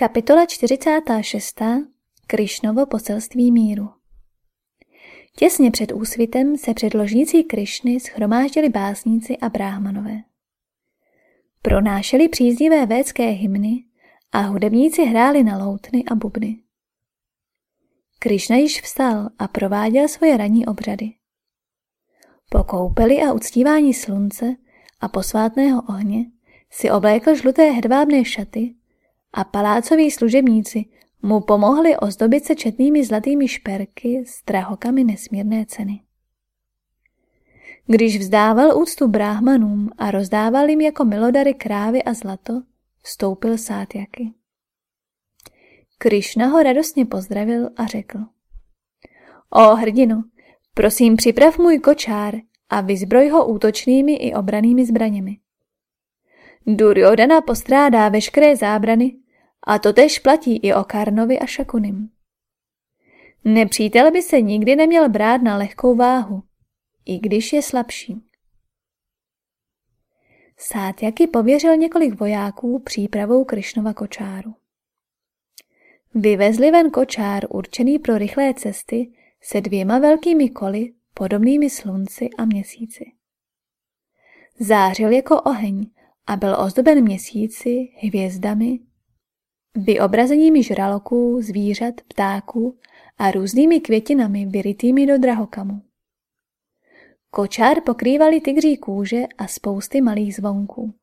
Kapitola 46. Krišnovo poselství míru Těsně před úsvitem se před ložnicí Krišny schromáždili básníci a bráhmanové. Pronášeli příznivé védské hymny a hudebníci hráli na loutny a bubny. Krišna již vstal a prováděl svoje ranní obřady. Po koupeli a uctívání slunce a posvátného ohně si oblékl žluté hedvábné šaty a palácoví služebníci mu pomohli ozdobit se četnými zlatými šperky s drahokami nesmírné ceny. Když vzdával úctu bráhmanům a rozdával jim jako milodary krávy a zlato, vstoupil sátjaky. Krišna ho radostně pozdravil a řekl. O hrdino, prosím připrav můj kočár a vyzbroj ho útočnými i obranými zbraněmi. Duryodhana postrádá veškeré zábrany a to tež platí i o Karnovi a Šakunim. Nepřítel by se nikdy neměl brát na lehkou váhu, i když je slabší. Sátjaky pověřil několik vojáků přípravou Krišnova kočáru. Vyvezli ven kočár určený pro rychlé cesty se dvěma velkými koly, podobnými slunci a měsíci. Zářil jako oheň a byl ozdoben měsíci, hvězdami, vyobrazeními žraloků, zvířat, ptáků a různými květinami vyrytými do drahokamu. Kočár pokrývali tygří kůže a spousty malých zvonků.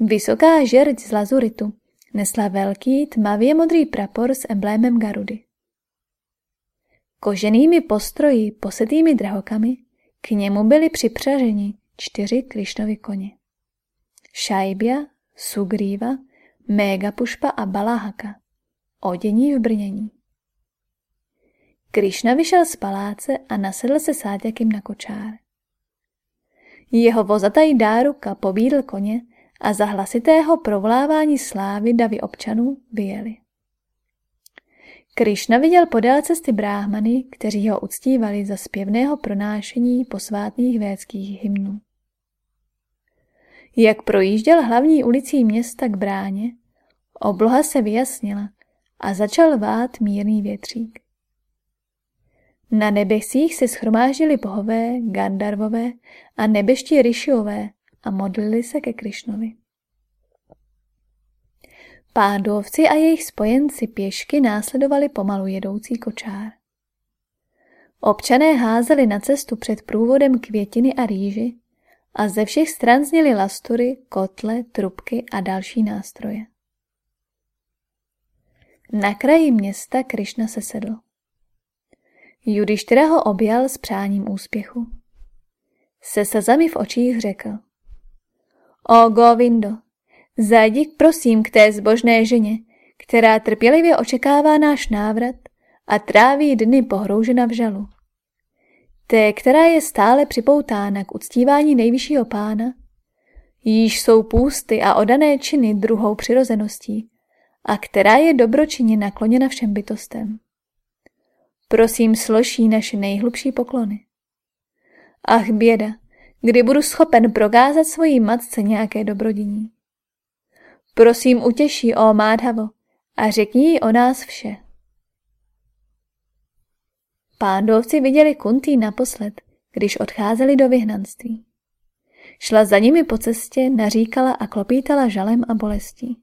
Vysoká žerť z lazuritu nesla velký tmavě modrý prapor s emblémem Garudy. Koženými postroji posetými drahokami k němu byli připřaženi čtyři Krišnovy koně. Šajbia, Sugríva, Mégapušpa a Balahaka. Odění v brnění. Krišna vyšel z paláce a nasedl se sáťakem na kočár. Jeho vozataj Dáruka pobídl koně a za hlasitého provlávání slávy davy občanů vyjeli. Krišna viděl podél cesty bráhmany, kteří ho uctívali za zpěvného pronášení posvátných védských hymnů. Jak projížděl hlavní ulicí města k bráně, obloha se vyjasnila a začal vát mírný větřík. Na nebesích se schromáždili bohové, gandarvové a nebeští ryšiové a modlili se ke Krišnovi. Pádovci a jejich spojenci pěšky následovali pomalu jedoucí kočár. Občané házeli na cestu před průvodem květiny a rýži a ze všech stran zněly lastury, kotle, trubky a další nástroje. Na kraji města Krišna se sedl. Judištyra ho objal s přáním úspěchu. Se slzami v očích řekl. O Govindo, zajdi prosím k té zbožné ženě, která trpělivě očekává náš návrat a tráví dny pohroužena v žalu. Té, která je stále připoutána k uctívání nejvyššího pána, již jsou půsty a odané činy druhou přirozeností a která je dobročinně nakloněna všem bytostem. Prosím, složí naše nejhlubší poklony. Ach, běda, kdy budu schopen prokázat svojí matce nějaké dobrodiní. Prosím, utěší, o Mádhavo, a řekni jí o nás vše. Pándovci viděli Kuntý naposled, když odcházeli do vyhnanství. Šla za nimi po cestě, naříkala a klopítala žalem a bolestí.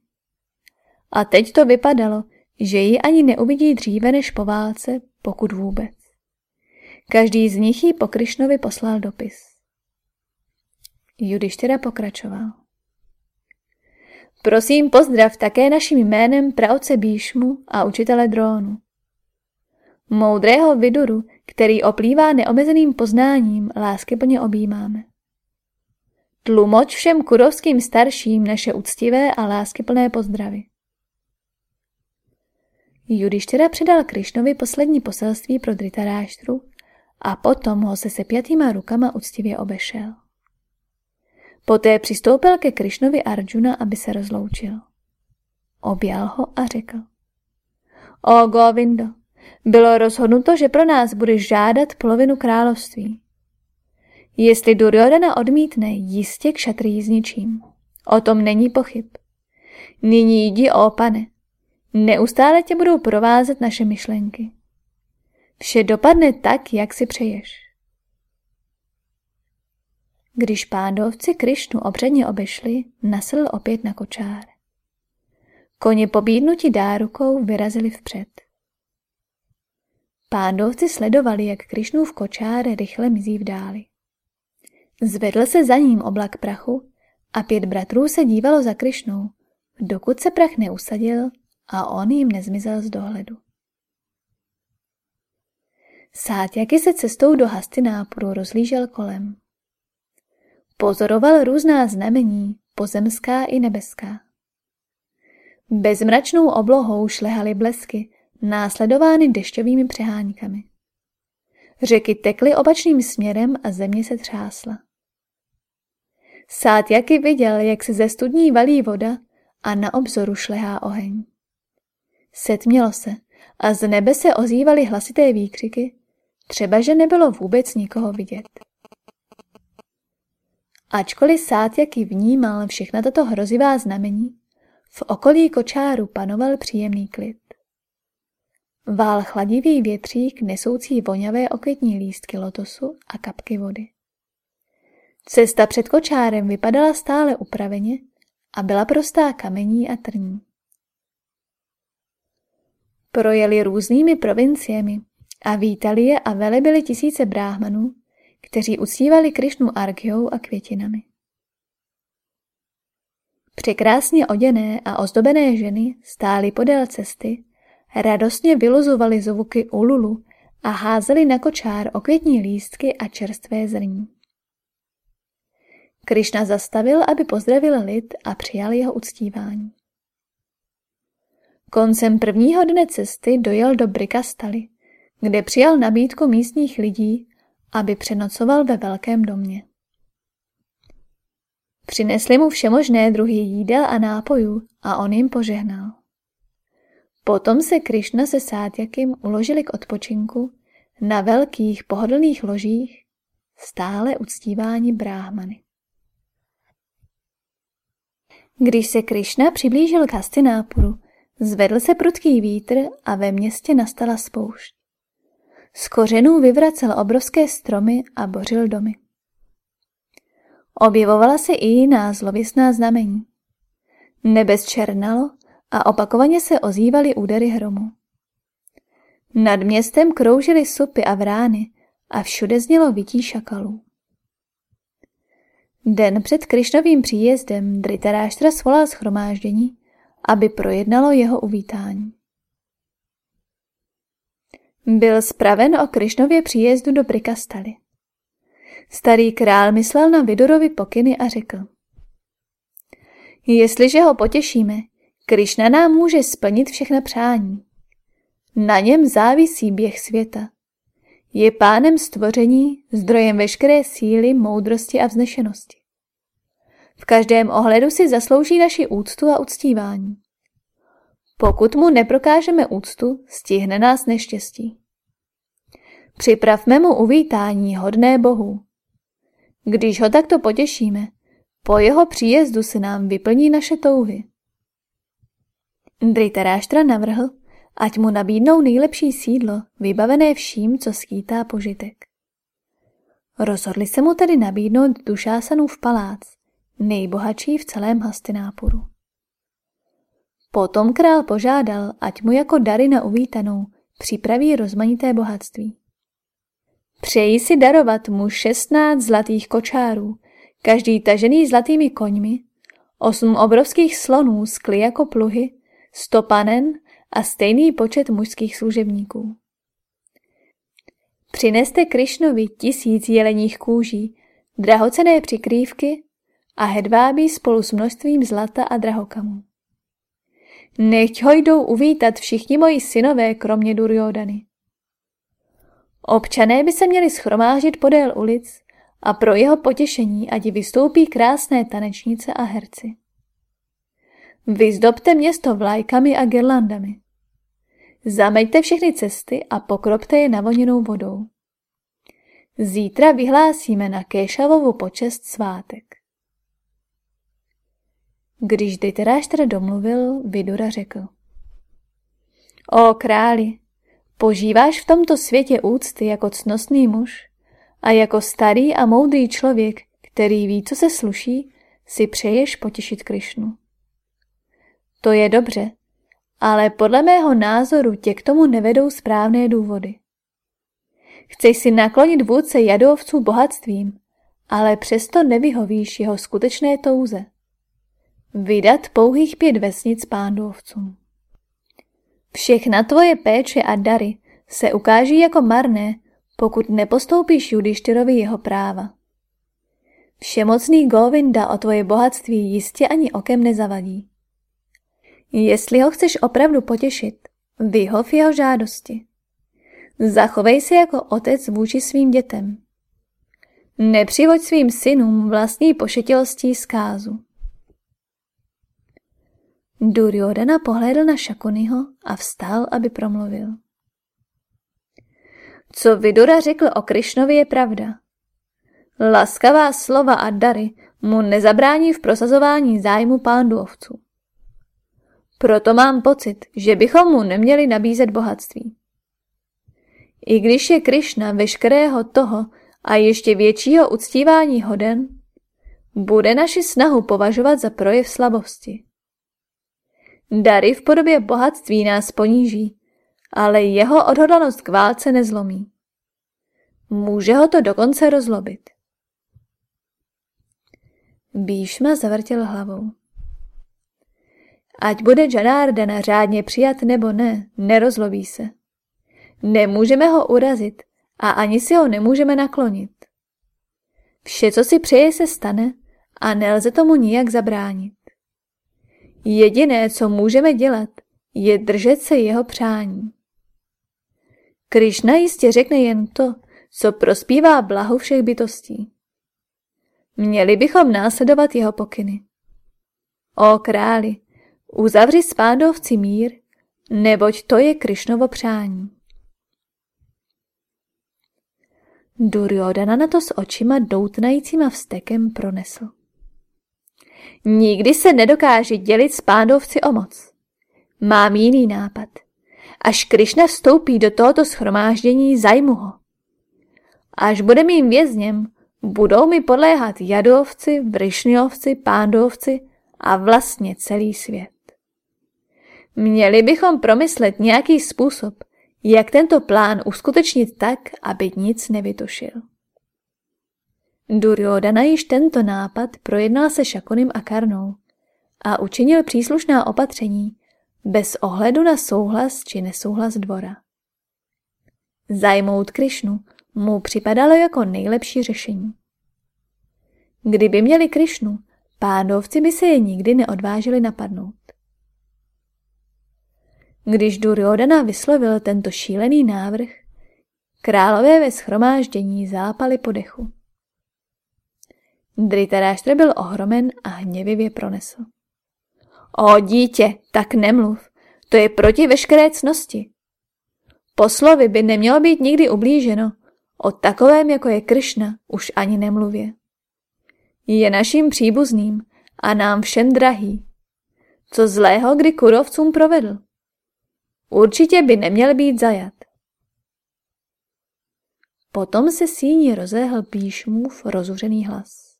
A teď to vypadalo, že ji ani neuvidí dříve než po válce, pokud vůbec. Každý z nich jí po Krišnovi poslal dopis. Judištěra pokračoval. Prosím pozdrav také naším jménem praoce Bíšmu a učitele drónu. Moudrého viduru, který oplývá neomezeným poznáním, lásky plně objímáme. Tlumoč všem kurovským starším naše úctivé a láskyplné pozdravy. Judištěra předal Krišnovi poslední poselství pro Dritaráštru a potom ho se sepjatýma rukama úctivě obešel. Poté přistoupil ke Krišnovi Arjuna, aby se rozloučil. Objal ho a řekl. O Govindo, bylo rozhodnuto, že pro nás budeš žádat polovinu království. Jestli Duryodhana odmítne, jistě k šatrý zničím. O tom není pochyb. Nyní jdi, ó pane. Neustále tě budou provázet naše myšlenky. Vše dopadne tak, jak si přeješ. Když pándovci Krišnu obředně obešli, nasedl opět na kočár. Koně pobídnuti dárukou vyrazili vpřed. Pándovci sledovali, jak Krišnův kočár rychle mizí v dáli. Zvedl se za ním oblak prachu a pět bratrů se dívalo za Krišnou, dokud se prach neusadil a on jim nezmizel z dohledu. Sátjaky se cestou do Hastinápuru rozlížel kolem. Pozoroval různá znamení, pozemská i nebeská. Bezmračnou oblohou šlehaly blesky, následovány dešťovými přeháníkami. Řeky tekly opačným směrem a země se třásla. Sátjaky viděl, jak se ze studní valí voda a na obzoru šlehá oheň. Setmělo se a z nebe se ozývaly hlasité výkřiky, třeba že nebylo vůbec nikoho vidět. Ačkoliv Sátjaky vnímal všechna tato hrozivá znamení, v okolí kočáru panoval příjemný klid. Vál chladivý větřík nesoucí voňavé okvětní lístky lotosu a kapky vody. Cesta před kočárem vypadala stále upraveně a byla prostá kamení a trní. Projeli různými provinciemi a vítali je a velebili tisíce bráhmanů, kteří uctívali Krišnu argyou a květinami. Překrásně oděné a ozdobené ženy stály podél cesty, radostně vyluzovali zvuky ululu a házeli na kočár okvětní lístky a čerstvé zrní. Krišna zastavil, aby pozdravil lid a přijal jeho uctívání. Koncem prvního dne cesty dojel do Brikastaly, kde přijal nabídku místních lidí, aby přenocoval ve velkém domě. Přinesli mu všemožné druhy jídel a nápojů a on jim požehnal. Potom se Krišna se Sátjakým uložili k odpočinku na velkých pohodlných ložích, stále uctívání bráhmany. Když se Krišna přiblížil k Hastinápuru, zvedl se prudký vítr a ve městě nastala spoušť. Z kořenů vyvracel obrovské stromy a bořil domy. Objevovala se i jiná zlověstná znamení. Nebe zčernalo a opakovaně se ozývaly údery hromu. Nad městem kroužily supy a vrány a všude znělo vytí šakalů. Den před Krišnovým příjezdem Dritaráštra svolal schromáždění, aby projednalo jeho uvítání. Byl spraven o Krišnově příjezdu do Brikastaly. Starý král myslel na Vidurovi pokyny a řekl. Jestliže ho potěšíme, Krišna nám může splnit všechna přání. Na něm závisí běh světa. Je pánem stvoření, zdrojem veškeré síly, moudrosti a vznešenosti. V každém ohledu si zaslouží naši úctu a uctívání. Pokud mu neprokážeme úctu, stihne nás neštěstí. Připravme mu uvítání hodné Bohu. Když ho takto potěšíme, po jeho příjezdu se nám vyplní naše touhy. Dritaráštra navrhl, ať mu nabídnou nejlepší sídlo, vybavené vším, co skýtá požitek. Rozhodli se mu tedy nabídnout Dušásanův palác, nejbohatší v celém Hastinápuru. Potom král požádal, ať mu jako dary na uvítanou připraví rozmanité bohatství. Přeji si darovat mu šestnáct zlatých kočárů, každý tažený zlatými koňmi, osm obrovských slonů skly jako pluhy, sto panen a stejný počet mužských služebníků. Přineste Krišnovi tisíc jeleních kůží, drahocené přikrývky a hedvábí spolu s množstvím zlata a drahokamů. Nechť ho jdou uvítat všichni moji synové, kromě Duryodany. Občané by se měli schromážit podél ulic a pro jeho potěšení ať vystoupí krásné tanečnice a herci. Vyzdobte město vlajkami a girlandami. Zameďte všechny cesty a pokropte je navoněnou vodou. Zítra vyhlásíme na Kéšavovu počest svátek. Když Dhritarashtra domluvil, Vidura řekl. O králi, požíváš v tomto světě úcty jako cnostný muž a jako starý a moudrý člověk, který ví, co se sluší, si přeješ potěšit Krišnu. To je dobře, ale podle mého názoru tě k tomu nevedou správné důvody. Chceš si naklonit vůdce jadovců bohatstvím, ale přesto nevyhovíš jeho skutečné touze. Vydat pouhých pět vesnic pándovcům. Všechna tvoje péče a dary se ukáží jako marné, pokud nepostoupíš Judištyrovi jeho práva. Všemocný Govinda o tvoje bohatství jistě ani okem nezavadí. Jestli ho chceš opravdu potěšit, vyhov jeho žádosti. Zachovej se jako otec vůči svým dětem. Nepřivoď svým synům vlastní pošetilostí zkázu. Duryodhana pohlédl na Šakuniho a vstal, aby promluvil. Co Vidura řekl o Krišnovi je pravda. Laskavá slova a dary mu nezabrání v prosazování zájmu pánduovců. Proto mám pocit, že bychom mu neměli nabízet bohatství. I když je Krišna veškerého toho a ještě většího uctívání hoden, bude naši snahu považovat za projev slabosti. Dary v podobě bohatství nás poníží, ale jeho odhodlanost k válce nezlomí. Může ho to dokonce rozlobit. Bíšma zavrtěl hlavou. Ať bude Janardana řádně přijat nebo ne, nerozlobí se. Nemůžeme ho urazit a ani si ho nemůžeme naklonit. Vše, co si přeje, se stane a nelze tomu nijak zabránit. Jediné, co můžeme dělat, je držet se jeho přání. Krišna jistě řekne jen to, co prospívá blahu všech bytostí. Měli bychom následovat jeho pokyny. O králi, uzavři s pádovci mír, neboť to je Krišnovo přání. Duryodhana na to s očima doutnajícíma vstekem pronesl. Nikdy se nedokáže dělit s pádovci o moc. Mám jiný nápad. Až Krišna vstoupí do tohoto schromáždění, zajmu ho. Až bude mým vězněm, budou mi podléhat jadovci, vrišňovci, pándovci a vlastně celý svět. Měli bychom promyslet nějaký způsob, jak tento plán uskutečnit tak, aby nic nevytušil. Duryodhana již tento nápad projednal se Šakunim a Karnou a učinil příslušná opatření bez ohledu na souhlas či nesouhlas dvora. Zajmout Krišnu mu připadalo jako nejlepší řešení. Kdyby měli Krišnu, pádovci by se je nikdy neodvážili napadnout. Když Duryodhana vyslovil tento šílený návrh, králové ve schromáždění zápali po dechu. Byl ohromen a hněvivě pronesl. O dítě, tak nemluv, to je proti veškeré cnosti. Poslovi by nemělo být nikdy ublíženo, o takovém, jako je Kršna, už ani nemluvě. Je naším příbuzným a nám všem drahý. Co zlého kdy kurovcům provedl? Určitě by neměl být zajat. Potom se síni rozehl píšmův rozuřený hlas.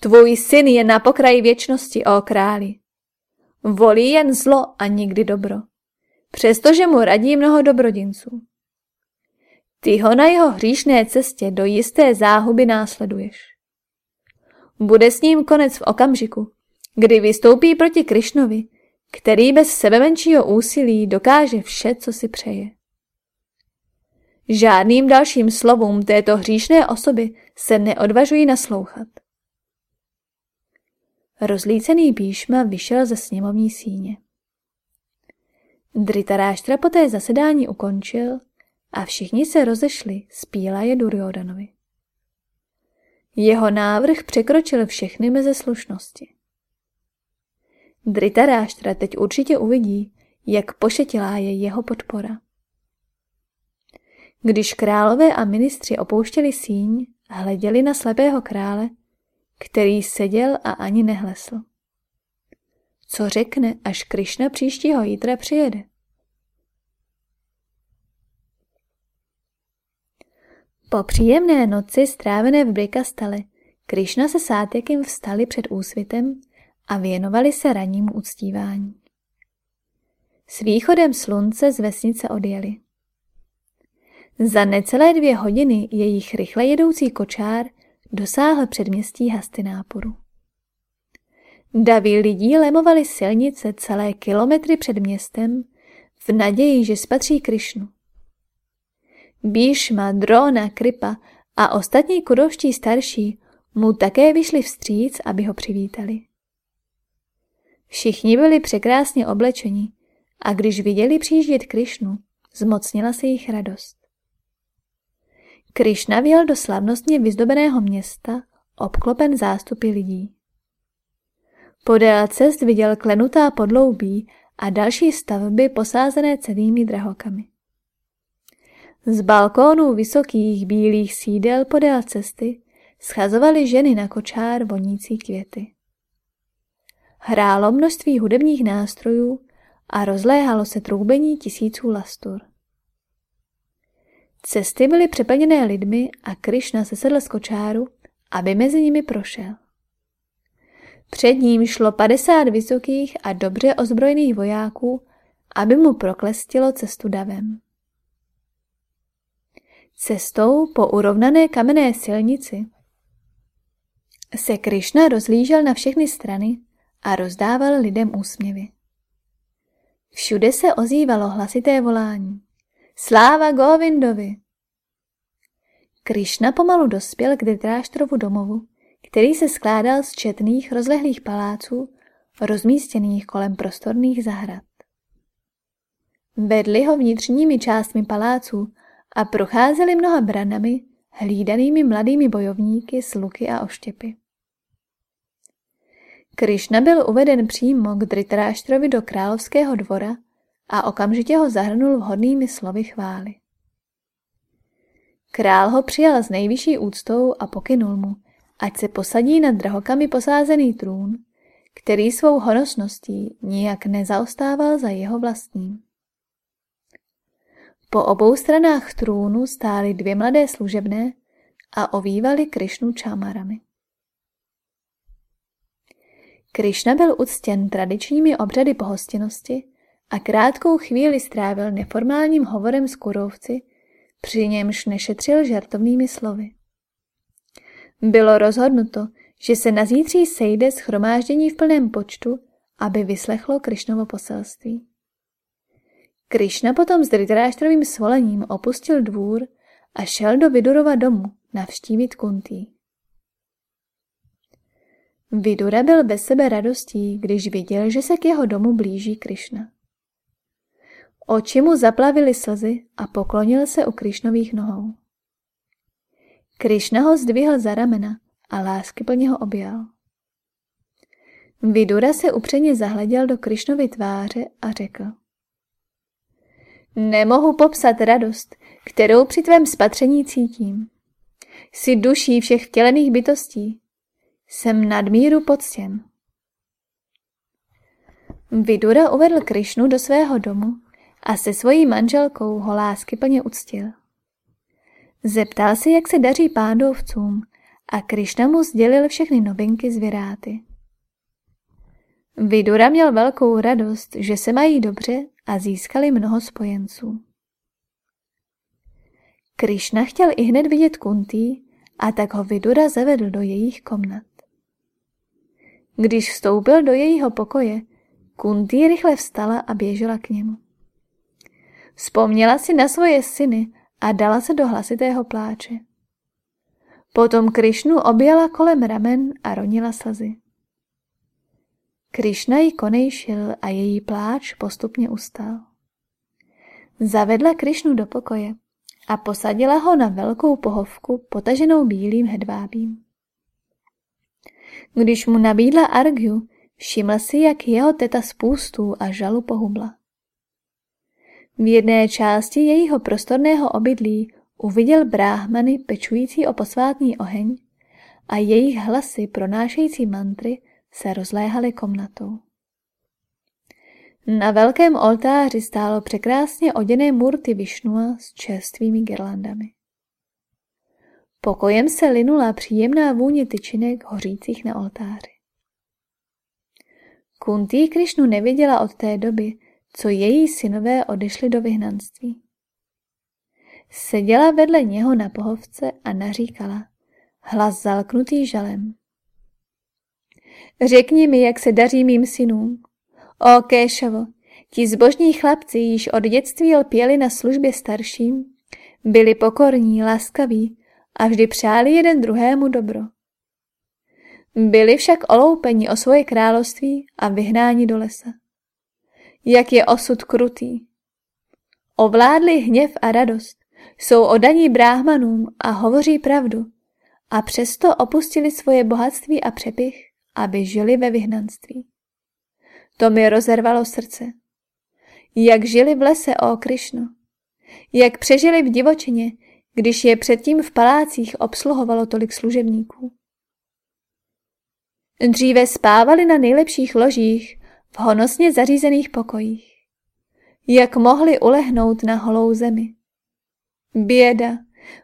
Tvůj syn je na pokraji věčnosti, o králi. Volí jen zlo a nikdy dobro, přestože mu radí mnoho dobrodinců. Ty ho na jeho hříšné cestě do jisté záhuby následuješ. Bude s ním konec v okamžiku, kdy vystoupí proti Krišnovi který bez sebemenšího úsilí dokáže vše, co si přeje. Žádným dalším slovům této hříšné osoby se neodvažují naslouchat. Rozlícený píšma vyšel ze sněmovní síně. Dritaráštra poté zasedání ukončil a všichni se rozešli z Pílaje Duryodanovi. Jeho návrh překročil všechny meze slušnosti. Dritaráštra teď určitě uvidí, jak pošetilá je jeho podpora. Když králové a ministři opouštěli síň, hleděli na slepého krále, který seděl a ani nehlesl. co řekne, až Krišna příštího jítra přijede. Po příjemné noci strávené v Brikastale, Krišna se Sátyakem vstali před úsvitem a věnovali se rannímu uctívání. S východem slunce z vesnice odjeli. Za necelé dvě hodiny jejich rychle jedoucí kočár dosáhl předměstí Hastináporu. Davy lidí lemovali silnice celé kilometry před městem v naději, že spatří Krišnu. Bíšma, Drona, Kripa a ostatní kudovští starší mu také vyšli vstříc, aby ho přivítali. Všichni byli překrásně oblečeni a když viděli přijíždět Krišnu, zmocnila se jich radost. Krišna vjel do slavnostně vyzdobeného města, obklopen zástupy lidí. Podél cest viděl klenutá podloubí a další stavby posázené cenými drahokami. Z balkónů vysokých bílých sídel podél cesty schazovaly ženy na kočár vonící květy. Hrálo množství hudebních nástrojů a rozléhalo se troubení tisíců lastur. Cesty byly přeplněné lidmi a Krišna se sedl z kočáru, aby mezi nimi prošel. Před ním šlo padesát vysokých a dobře ozbrojených vojáků, aby mu proklestilo cestu davem. Cestou po urovnané kamenné silnici se Krišna rozlížel na všechny strany a rozdával lidem úsměvy. Všude se ozývalo hlasité volání. Sláva Govindovi! Krišna pomalu dospěl k Dhritarashtrovu domovu, který se skládal z četných rozlehlých paláců, rozmístěných kolem prostorných zahrad. Vedli ho vnitřními částmi paláců a procházeli mnoha branami, hlídanými mladými bojovníky s luky a oštěpy. Krišna byl uveden přímo k Dhritarashtrovi do královského dvora a okamžitě ho zahrnul vhodnými slovy chvály. Král ho přijal s nejvyšší úctou a pokynul mu, ať se posadí na drahokami posázený trůn, který svou honosností nijak nezaostával za jeho vlastním. Po obou stranách trůnu stály dvě mladé služebné a ovývali Krišnu čamarami. Krišna byl uctěn tradičními obřady pohostinnosti a krátkou chvíli strávil neformálním hovorem s kurovci, při němž nešetřil žartovnými slovy. Bylo rozhodnuto, že se na zítří sejde schromáždění v plném počtu, aby vyslechlo Krišnovo poselství. Krišna potom s Dhritarashtrovým svolením opustil dvůr a šel do Vidurova domu navštívit Kuntý. Vidura byl bez sebe radostí, když viděl, že se k jeho domu blíží Krišna. Oči mu zaplavily slzy a poklonil se u Krišnových nohou. Krišna ho zdvihl za ramena a lásky plně ho objal. Vidura se upřeně zahleděl do Krišnovy tváře a řekl. Nemohu popsat radost, kterou při tvém spatření cítím. Jsi duší všech vtělených bytostí. Jsem nadmíru poctěn. Vidura uvedl Krišnu do svého domu a se svojí manželkou ho lásky plně uctil. Zeptal se, jak se daří pádovcům a Krišna mu sdělil všechny novinky z Viráty. Vidura měl velkou radost, že se mají dobře a získali mnoho spojenců. Krišna chtěl i hned vidět Kuntý a tak ho Vidura zavedl do jejich komnat. Když vstoupil do jejího pokoje, Kuntý rychle vstala a běžela k němu. Vzpomněla si na svoje syny a dala se do hlasitého pláče. Potom Krišnu objela kolem ramen a ronila slzy. Krišna ji konejšil a její pláč postupně ustal. Zavedla Krišnu do pokoje a posadila ho na velkou pohovku potaženou bílým hedvábím. Když mu nabídla Argyu, všiml si, jak jeho teta z půstů a žalu pohubla. V jedné části jejího prostorného obydlí uviděl bráhmany pečující o posvátný oheň a jejich hlasy pronášející mantry se rozléhaly komnatou. Na velkém oltáři stálo překrásně oděné murty Višnua s čerstvými girlandami. Pokojem se linula příjemná vůně tyčinek hořících na oltáři. Kuntý Krišnu neviděla od té doby, co její synové odešli do vyhnanství. Seděla vedle něho na pohovce a naříkala, hlas zalknutý žalem. Řekni mi, jak se daří mým synům. O Kéšavo, ti zbožní chlapci již od dětství lpěli na službě starším, byli pokorní, laskaví a vždy přáli jeden druhému dobro. Byli však oloupeni o svoje království a vyhnáni do lesa. Jak je osud krutý. Ovládli hněv a radost, jsou odaní bráhmanům a hovoří pravdu, a přesto opustili svoje bohatství a přepich, aby žili ve vyhnanství. To mi rozervalo srdce. Jak žili v lese o Krišnu. Jak přežili v divočině, když je předtím v palácích obsluhovalo tolik služebníků. Dříve spávali na nejlepších ložích v honosně zařízených pokojích. Jak mohli ulehnout na holou zemi. Běda,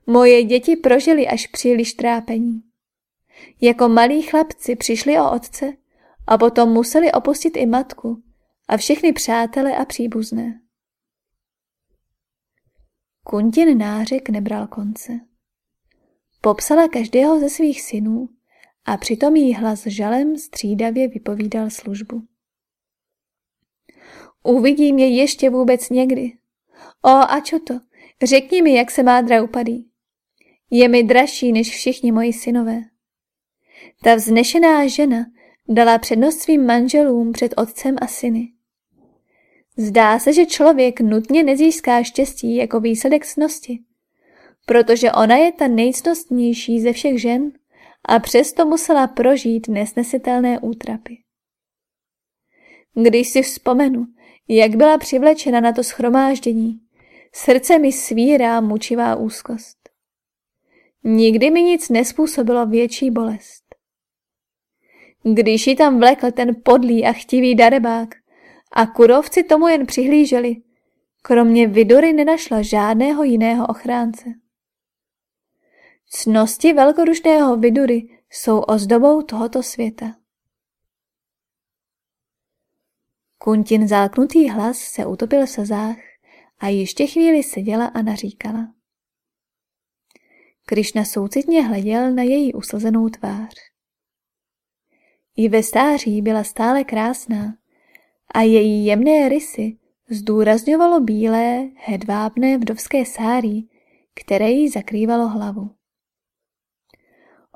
moje děti prožili až příliš trápení. Jako malí chlapci přišli o otce a potom museli opustit i matku a všechny přátele a příbuzné. Kuntin nářek nebral konce. Popsala každého ze svých synů a přitom jí hlas žalem střídavě vypovídal službu. Uvidím je ještě vůbec někdy. O, a čo to? Řekni mi, jak se má Draupadý. Je mi dražší než všichni moji synové. Ta vznešená žena dala přednost svým manželům před otcem a syny. Zdá se, že člověk nutně nezíská štěstí jako výsledek cnosti, protože ona je ta nejcnostnější ze všech žen a přesto musela prožít nesnesitelné útrapy. Když si vzpomenu, jak byla přivlečena na to schromáždění, srdce mi svírá mučivá úzkost. Nikdy mi nic nespůsobilo větší bolest. Když ji tam vlekl ten podlý a chtivý darebák a kurovci tomu jen přihlíželi, kromě Vidory nenašla žádného jiného ochránce. Cnosti velkodušného Vidury jsou ozdobou tohoto světa. Kuntin záknutý hlas se utopil v sazách a ještě chvíli seděla a naříkala. Krišna soucitně hleděl na její uslzenou tvář. I ve stáří byla stále krásná a její jemné rysy zdůrazňovalo bílé, hedvábné vdovské sárí, které jí zakrývalo hlavu.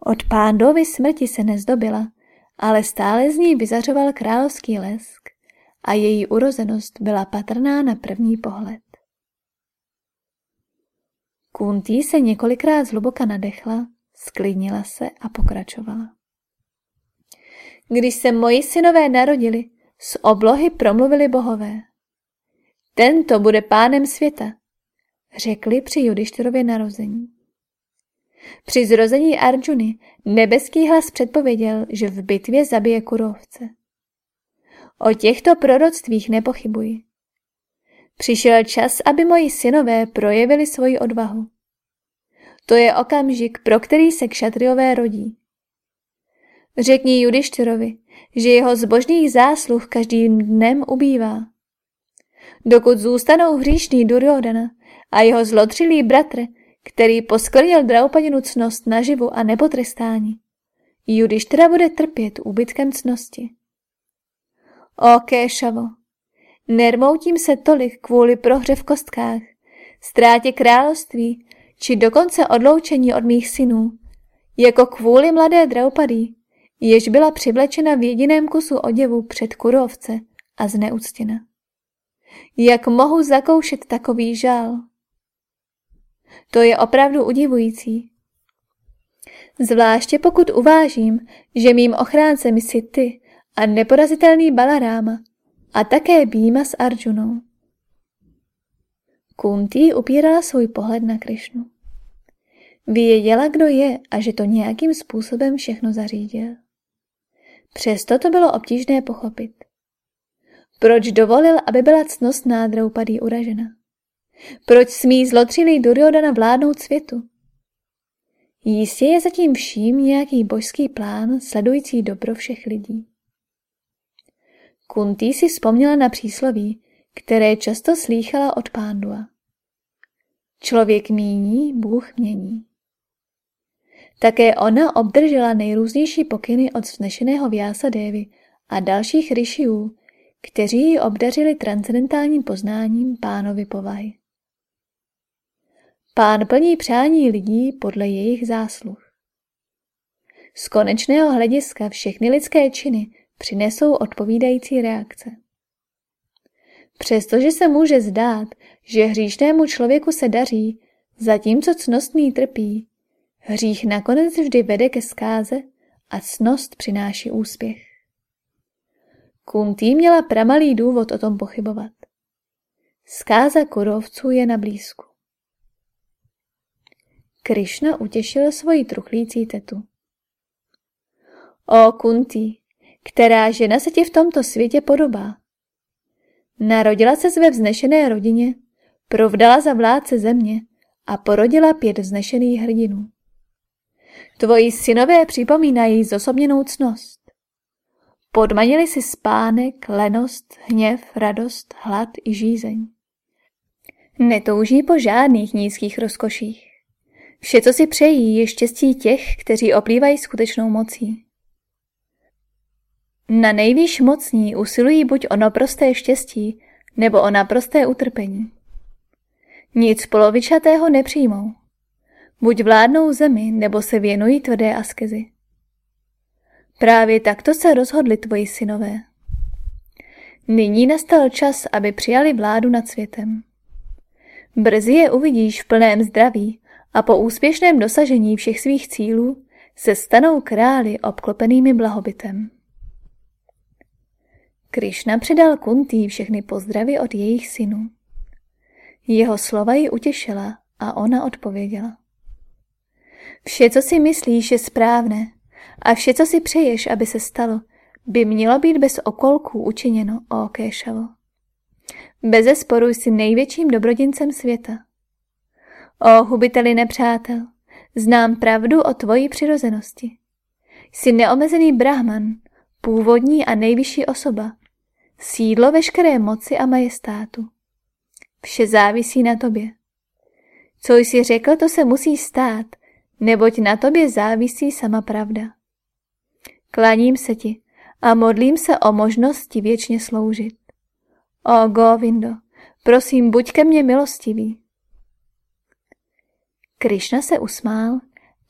Od pándovy smrti se nezdobila, ale stále z ní vyzařoval královský lesk a její urozenost byla patrná na první pohled. Kuntý se několikrát zhluboka nadechla, sklidnila se a pokračovala. Když se moji synové narodili, z oblohy promluvili bohové. Tento bude pánem světa, řekli při Judištyrově narození. Při zrození Arjuny nebeský hlas předpověděl, že v bitvě zabije kurovce. O těchto proroctvích nepochybuji. Přišel čas, aby moji synové projevili svoji odvahu. To je okamžik, pro který se kšatriové rodí. Řekni Judištyrovi, že jeho zbožných zásluh každým dnem ubývá. Dokud zůstanou hříšný Duryodana a jeho zlotřilý bratr, který posklnil Draupadinu cnost naživu a nepotrestání, Judištyra bude trpět úbytkem cnosti. O Kéšavo, nermoutím se tolik kvůli prohře v kostkách, ztrátě království, či dokonce odloučení od mých synů, jako kvůli mladé Draupadí, jež byla přivlečena v jediném kusu oděvu před kurovce a zneuctěna. Jak mohu zakoušet takový žál? To je opravdu udivující. Zvláště pokud uvážím, že mým ochráncem jsi ty a neporazitelný Balaráma a také Býma s Arjunou. Kunti upírala svůj pohled na Krišnu. Věděla, kdo je a že to nějakým způsobem všechno zařídil. Přesto to bylo obtížné pochopit. Proč dovolil, aby byla cnostná Draupadý uražena? Proč smí zlotřilý Duryodana vládnout světu? Jistě je zatím vším nějaký božský plán sledující dobro všech lidí. Kuntý si vzpomněla na přísloví, které často slýchala od pándua. Člověk míní, Bůh mění. Také ona obdržela nejrůznější pokyny od vznešeného Vyása Dévy a dalších ryšiů, kteří ji obdařili transcendentálním poznáním pánovi povahy. Pán plní přání lidí podle jejich zásluh. Z konečného hlediska všechny lidské činy přinesou odpovídající reakce. Přestože se může zdát, že hříšnému člověku se daří, zatímco cnostný trpí, hřích nakonec vždy vede ke zkáze a cnost přináší úspěch. Kuntý měla pramalý důvod o tom pochybovat. Zkáza kurovců je na blízku. Krišna utěšil svoji truchlící tetu. O Kunti, která žena se ti v tomto světě podobá? Narodila se ve vznešené rodině, provdala za vládce země a porodila pět vznešených hrdinů. Tvoji synové připomínají zosobněnou cnost. Podmanili si spánek, lenost, hněv, radost, hlad i žízeň. Netouží po žádných nízkých rozkoších. Vše, co si přejí, je štěstí těch, kteří oplývají skutečnou mocí. Na nejvýš mocní usilují buď o naprosté štěstí, nebo o naprosté utrpení. Nic polovičatého nepřijmou. Buď vládnou zemi, nebo se věnují tvrdé askezi. Právě takto se rozhodli tvoji synové. Nyní nastal čas, aby přijali vládu nad světem. Brzy je uvidíš v plném zdraví a po úspěšném dosažení všech svých cílů se stanou králi obklopenými blahobytem. Krišna předal Kuntý všechny pozdravy od jejich synů. Jeho slova ji utěšila a ona odpověděla. Vše, co si myslíš, je správné a vše, co si přeješ, aby se stalo, by mělo být bez okolků učiněno, o Kéšavo. Bez sporu jsi největším dobrodincem světa. O hubiteli nepřátel, znám pravdu o tvoji přirozenosti. Jsi neomezený brahman, původní a nejvyšší osoba, sídlo veškeré moci a majestátu. Vše závisí na tobě. Co jsi řekl, to se musí stát, neboť na tobě závisí sama pravda. Klaním se ti a modlím se o možnost ti věčně sloužit. O Govindo, prosím, buď ke mně milostivý. Krišna se usmál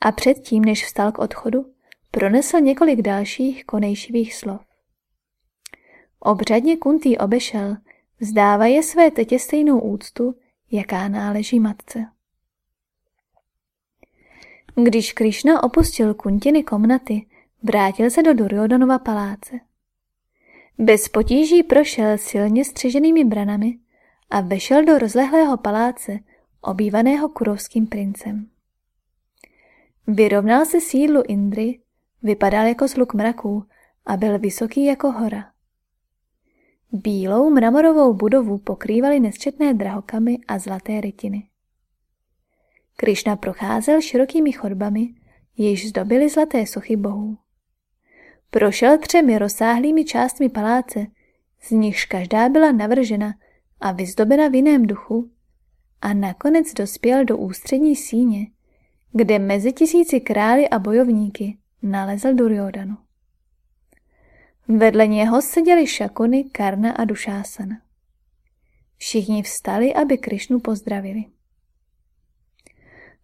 a předtím, než vstal k odchodu, pronesl několik dalších konejšivých slov. Obřadně Kuntý obešel, vzdávaje své tetě stejnou úctu, jaká náleží matce. Když Krišna opustil Kuntiny komnaty, vrátil se do Duryodanova paláce. Bez potíží prošel silně střeženými branami a vešel do rozlehlého paláce, obývaného kurovským princem. Vyrovnal se sídlu Indry, vypadal jako sluk mraků a byl vysoký jako hora. Bílou mramorovou budovu pokrývaly nesčetné drahokamy a zlaté rytiny. Krišna procházel širokými chodbami, jež zdobily zlaté sochy bohů. Prošel třemi rozsáhlými částmi paláce, z nichž každá byla navržena a vyzdobena v jiném duchu, a nakonec dospěl do ústřední síně, kde mezi tisíci králi a bojovníky nalezl Duryodanu. Vedle něho seděli Šakuny, Karna a Dušásana. Všichni vstali, aby Krišnu pozdravili.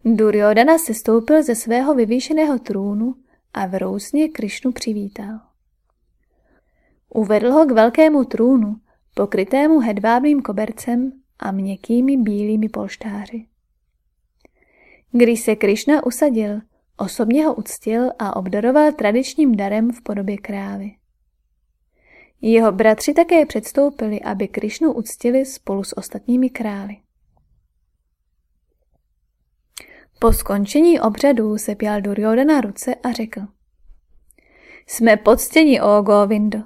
Duryodana se stoupil ze svého vyvýšeného trůnu a vrousně Krišnu přivítal. Uvedl ho k velkému trůnu, pokrytému hedvábným kobercem a měkkými bílými polštáři. Když se Krišna usadil, osobně ho uctil a obdaroval tradičním darem v podobě krávy. Jeho bratři také předstoupili, aby Krišnu uctili spolu s ostatními králi. Po skončení obřadu se pěl Duryodhana ruce a řekl. Jsme poctěni, o Govindo.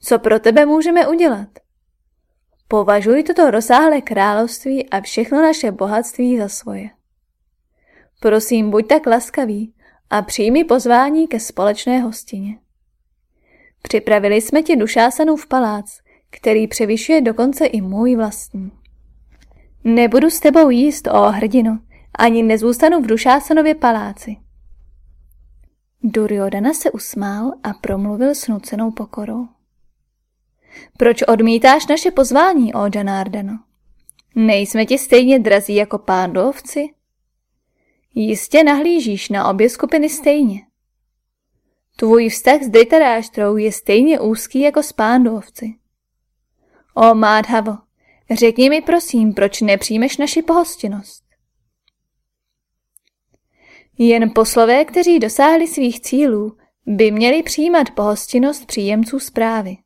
Co pro tebe můžeme udělat? Považuji toto rozsáhlé království a všechno naše bohatství za svoje. Prosím, buď tak laskavý a přijmi pozvání ke společné hostině. Připravili jsme ti v palác, který převyšuje dokonce i můj vlastní. Nebudu s tebou jíst, o hrdino, ani nezůstanu v Dušásanově paláci. Duryodana se usmál a promluvil s nucenou pokorou. Proč odmítáš naše pozvání, o Janardano? Nejsme ti stejně drazí jako pándovci? Jistě nahlížíš na obě skupiny stejně. Tvůj vztah s Dritaráštrou je stejně úzký jako s pándovci. O Mádhavo, řekni mi prosím, proč nepřijmeš naši pohostinnost? Jen poslové, kteří dosáhli svých cílů, by měli přijímat pohostinnost příjemců zprávy,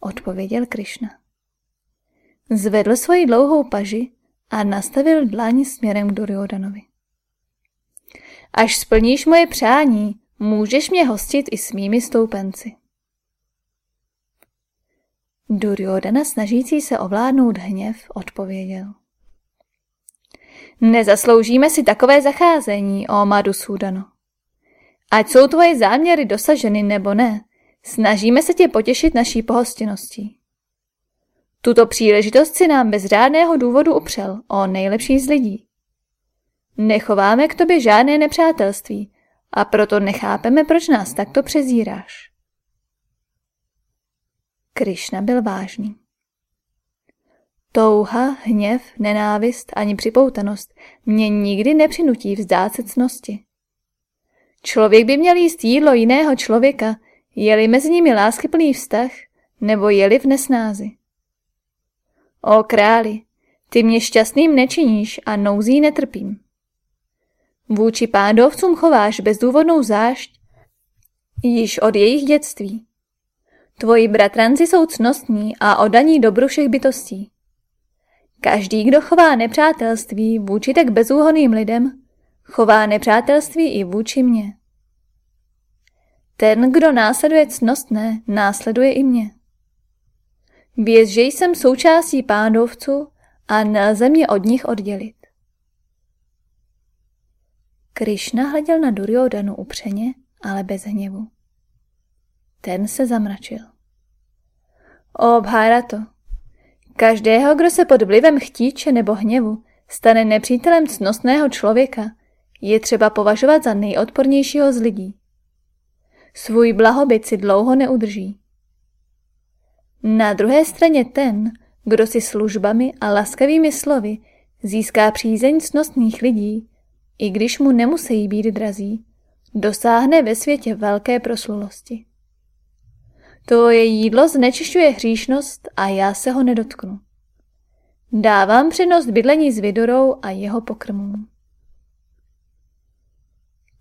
odpověděl Krišna. Zvedl svoji dlouhou paži a nastavil dlaň směrem k Duryodanovi. Až splníš moje přání, můžeš mě hostit i s mými stoupenci. Duryodana snažící se ovládnout hněv odpověděl. Nezasloužíme si takové zacházení, o Madusudano. Ať jsou tvoje záměry dosaženy nebo ne, snažíme se tě potěšit naší pohostinností. Tuto příležitost si nám bez žádného důvodu upřel, o nejlepší z lidí. Nechováme k tobě žádné nepřátelství a proto nechápeme, proč nás takto přezíráš. Krišna byl vážný. Touha, hněv, nenávist ani připoutanost mě nikdy nepřinutí vzdát se cnosti. Člověk by měl jíst jídlo jiného člověka, je-li mezi nimi láskyplný vztah, nebo je-li v nesnázi. O králi, ty mě šťastným nečiníš a nouzí netrpím. Vůči pádovcům chováš bezdůvodnou zášť již od jejich dětství. Tvoji bratranci jsou cnostní a odaní dobru všech bytostí. Každý, kdo chová nepřátelství vůči tak bezúhonným lidem, chová nepřátelství i vůči mně. Ten, kdo následuje cnostné, následuje i mě. Věz, že jsem součástí pándovců a nelze mě od nich oddělit. Krišna hleděl na Duryodanu upřeně, ale bez hněvu. Ten se zamračil. O Bharato, každého, kdo se pod vlivem chtíče nebo hněvu stane nepřítelem cnostného člověka, je třeba považovat za nejodpornějšího z lidí. Svůj blahobyt si dlouho neudrží. Na druhé straně ten, kdo si službami a laskavými slovy získá přízeň cnostných lidí, i když mu nemusí být drazí, dosáhne ve světě velké proslulosti. To je jídlo znečišťuje hříšnost a já se ho nedotknu. Dávám přednost bydlení s Vidorou a jeho pokrmům.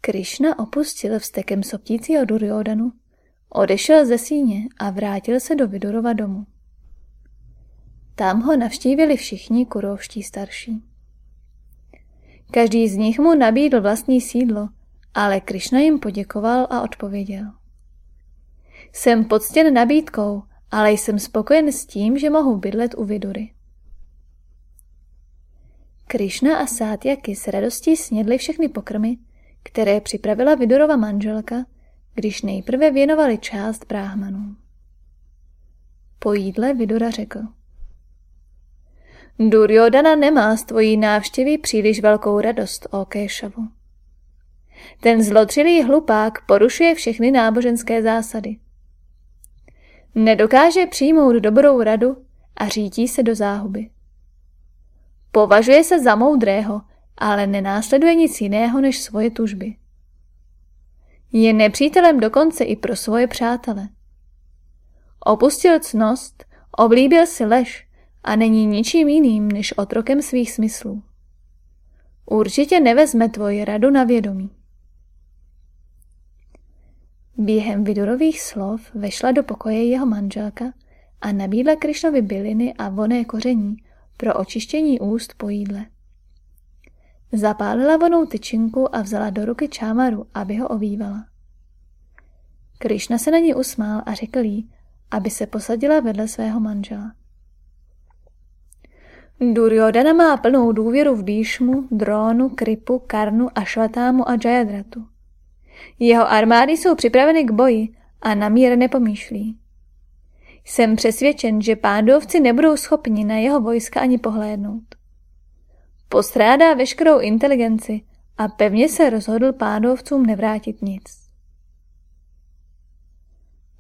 Krišna opustil vstekem soptícího Duryodanu, odešel ze síně a vrátil se do Vidorova domu. Tam ho navštívili všichni kurovští starší. Každý z nich mu nabídl vlastní sídlo, ale Krišna jim poděkoval a odpověděl. Jsem poctěn nabídkou, ale jsem spokojen s tím, že mohu bydlet u Vidury. Krišna a Sátyaky s radostí snědli všechny pokrmy, které připravila Vidurova manželka, když nejprve věnovali část bráhmanů. Po jídle Vidura řekl. Duryodana nemá z tvojí návštěvy příliš velkou radost, o Kéšavu. Ten zlotřilý hlupák porušuje všechny náboženské zásady. Nedokáže přijmout dobrou radu a řídí se do záhuby. Považuje se za moudrého, ale nenásleduje nic jiného než svoje tužby. Je nepřítelem dokonce i pro svoje přátele. Opustil cnost, oblíbil si lež a není ničím jiným než otrokem svých smyslů. Určitě nevezme tvoji radu na vědomí. Během Vidurových slov vešla do pokoje jeho manželka a nabídla Krišnovi byliny a voné koření pro očištění úst po jídle. Zapálila vonou tyčinku a vzala do ruky čámaru, aby ho ovývala. Krišna se na ní usmál a řekl jí, aby se posadila vedle svého manžela. Duryodhana má plnou důvěru v Bíšmu, Drónu, Kripu, Karnu, Ašvatámu a Jayadratu. Jeho armády jsou připraveny k boji a na mír nepomýšlí. Jsem přesvědčen, že pádovci nebudou schopni na jeho vojska ani pohlédnout. Postrádá veškerou inteligenci a pevně se rozhodl pádovcům nevrátit nic.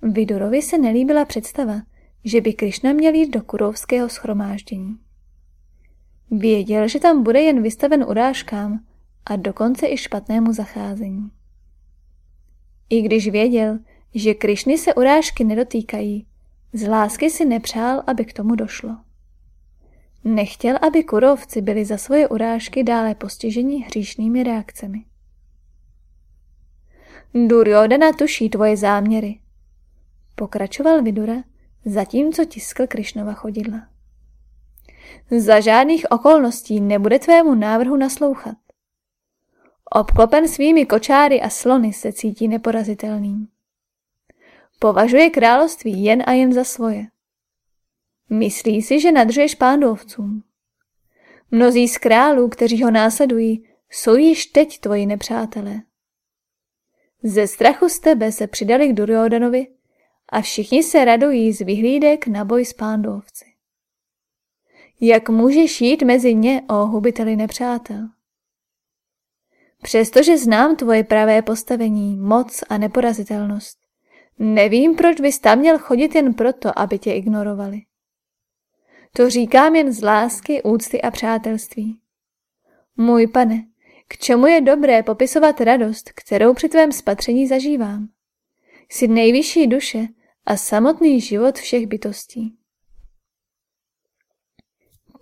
Vidurovi se nelíbila představa, že by Krišna měl jít do kurovského schromáždění. Věděl, že tam bude jen vystaven urážkám a dokonce i špatnému zacházení. I když věděl, že Krišny se urážky nedotýkají, z lásky si nepřál, aby k tomu došlo. Nechtěl, aby kurovci byli za svoje urážky dále postiženi hříšnými reakcemi. Duryodhana tuší tvoje záměry. Pokračoval Vidura, zatímco tiskl Krišnova chodidla. Za žádných okolností nebude tvému návrhu naslouchat. Obklopen svými kočáry a slony se cítí neporazitelným. Považuje království jen a jen za svoje. Myslí si, že nadržuješ pándovcům. Mnozí z králů, kteří ho následují, jsou již teď tvoji nepřátelé. Ze strachu z tebe se přidali k Duryodanovi a všichni se radují z vyhlídek na boj s pándovci. Jak můžeš jít mezi ně, o hubiteli nepřátel? Přestože znám tvoje pravé postavení, moc a neporazitelnost, nevím, proč bys tam měl chodit jen proto, aby tě ignorovali. To říkám jen z lásky, úcty a přátelství. Můj pane, k čemu je dobré popisovat radost, kterou při tvém spatření zažívám? Jsi nejvyšší duše a samotný život všech bytostí.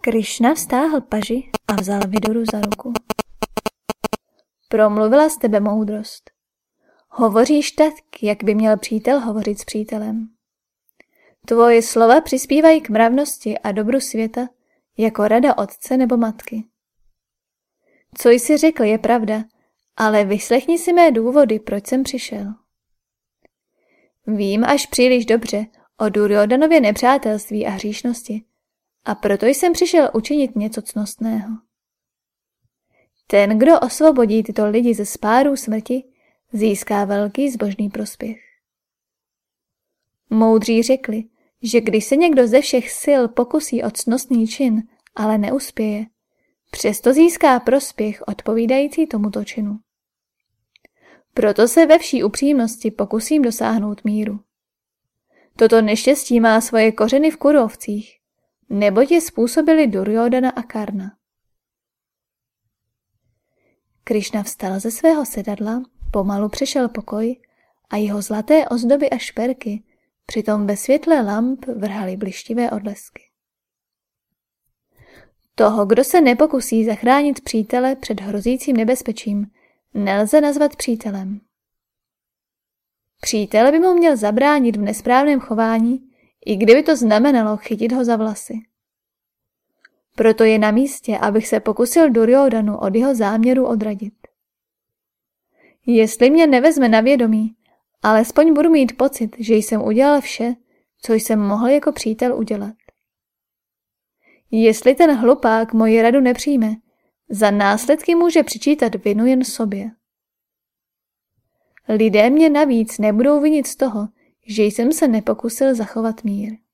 Krišna vstáhl paži a vzal Viduru za ruku. Promluvila z tebe moudrost. Hovoříš tak, jak by měl přítel hovořit s přítelem. Tvoje slova přispívají k mravnosti a dobru světa, jako rada otce nebo matky. Co jsi řekl, je pravda, ale vyslechni si mé důvody, proč jsem přišel. Vím až příliš dobře o Duryodanově nepřátelství a hříšnosti a proto jsem přišel učinit něco cnostného. Ten, kdo osvobodí tyto lidi ze spárů smrti, získá velký zbožný prospěch. Moudří řekli, že když se někdo ze všech sil pokusí o cnostný čin, ale neuspěje, přesto získá prospěch odpovídající tomuto činu. Proto se ve vší upřímnosti pokusím dosáhnout míru. Toto neštěstí má svoje kořeny v kurovcích, neboť je způsobili Duryodana a Karna. Krišna vstal ze svého sedadla, pomalu přešel pokoj a jeho zlaté ozdoby a šperky přitom ve světle lamp vrhaly blištivé odlesky. Toho, kdo se nepokusí zachránit přítele před hrozícím nebezpečím, nelze nazvat přítelem. Přítel by mu měl zabránit v nesprávném chování, i kdyby to znamenalo chytit ho za vlasy. Proto je na místě, abych se pokusil Duryodanu od jeho záměru odradit. Jestli mě nevezme na vědomí, alespoň budu mít pocit, že jsem udělal vše, co jsem mohl jako přítel udělat. Jestli ten hlupák moji radu nepřijme, za následky může přičítat vinu jen sobě. Lidé mě navíc nebudou vinit z toho, že jsem se nepokusil zachovat mír.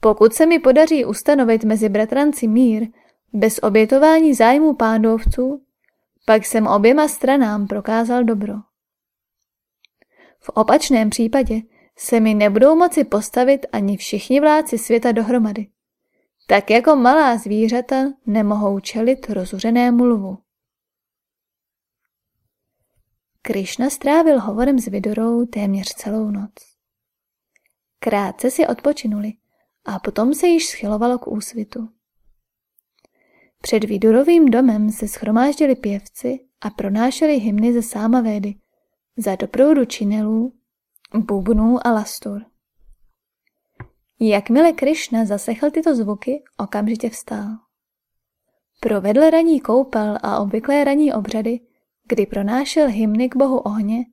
Pokud se mi podaří ustanovit mezi bratranci mír bez obětování zájmu pándovců, pak jsem oběma stranám prokázal dobro. V opačném případě se mi nebudou moci postavit ani všichni vládci světa dohromady, tak jako malá zvířata nemohou čelit rozuřenému lvu. Krišna strávil hovorem s Vidurou téměř celou noc. Krátce si odpočinuli a potom se již schylovalo k úsvitu. Před Vidurovým domem se schromáždili pěvci a pronášeli hymny ze Sámavédy za doprovodu činelů, bubnů a lastur. Jakmile Krišna zaslechl tyto zvuky, okamžitě vstál. Provedl raní koupel a obvyklé raní obřady, kdy pronášel hymny k bohu ohně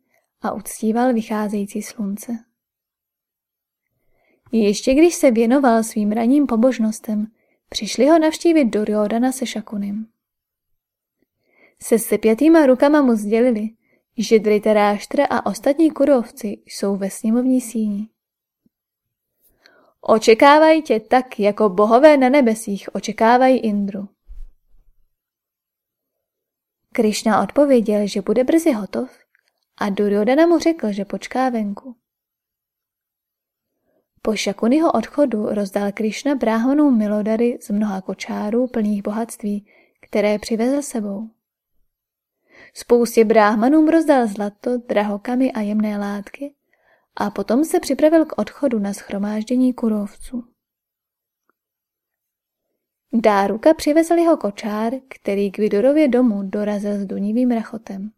a uctíval vycházející slunce. Ještě když se věnoval svým raním pobožnostem, přišli ho navštívit Duryodhana se Šakunim. Se sepjatýma rukama mu sdělili, že Dritaráštra a ostatní kurovci jsou ve sněmovní síni. Očekávají tě tak, jako bohové na nebesích očekávají Indru. Krišna odpověděl, že bude brzy hotov a Duryodhana mu řekl, že počká venku. Po Šakuniho odchodu rozdal Krišna bráhonům milodary z mnoha kočárů plných bohatství, které přivezl sebou. Spoustě bráhmanům rozdal zlato, drahokamy a jemné látky a potom se připravil k odchodu na schromáždění kurovců. Dáruka přivezl jeho kočár, který k Vidurově domu dorazil s dunivým rachotem.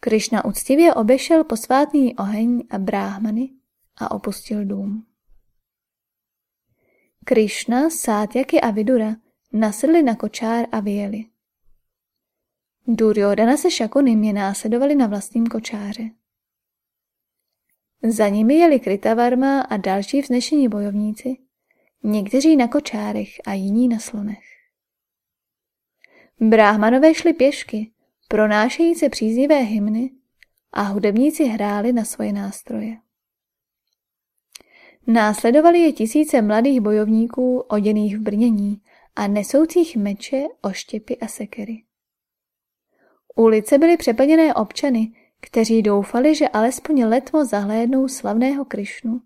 Krišna uctivě obešel posvátný oheň a bráhmany a opustil dům. Krišna, Sátjaky a Vidura nasedli na kočár a vyjeli. Duryodhana se Šakunim je následovali na vlastním kočáře. Za nimi jeli Kritavarma a další vznešení bojovníci, někteří na kočárech a jiní na slonech. Bráhmanové šli pěšky, pronášejí se příznivé hymny a hudebníci hráli na svoje nástroje. Následovali je tisíce mladých bojovníků oděných v brnění a nesoucích meče, oštěpy a sekery. Ulice byly přeplněné občany, kteří doufali, že alespoň letmo zahlédnou slavného Krišnu.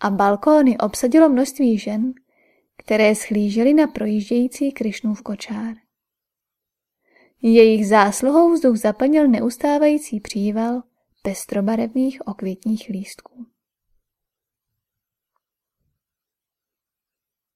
A balkóny obsadilo množství žen, které schlížely na projíždějící Krišnův kočár. Jejich zásluhou vzduch zaplnil neustávající příval pestrobarevných okvětních lístků.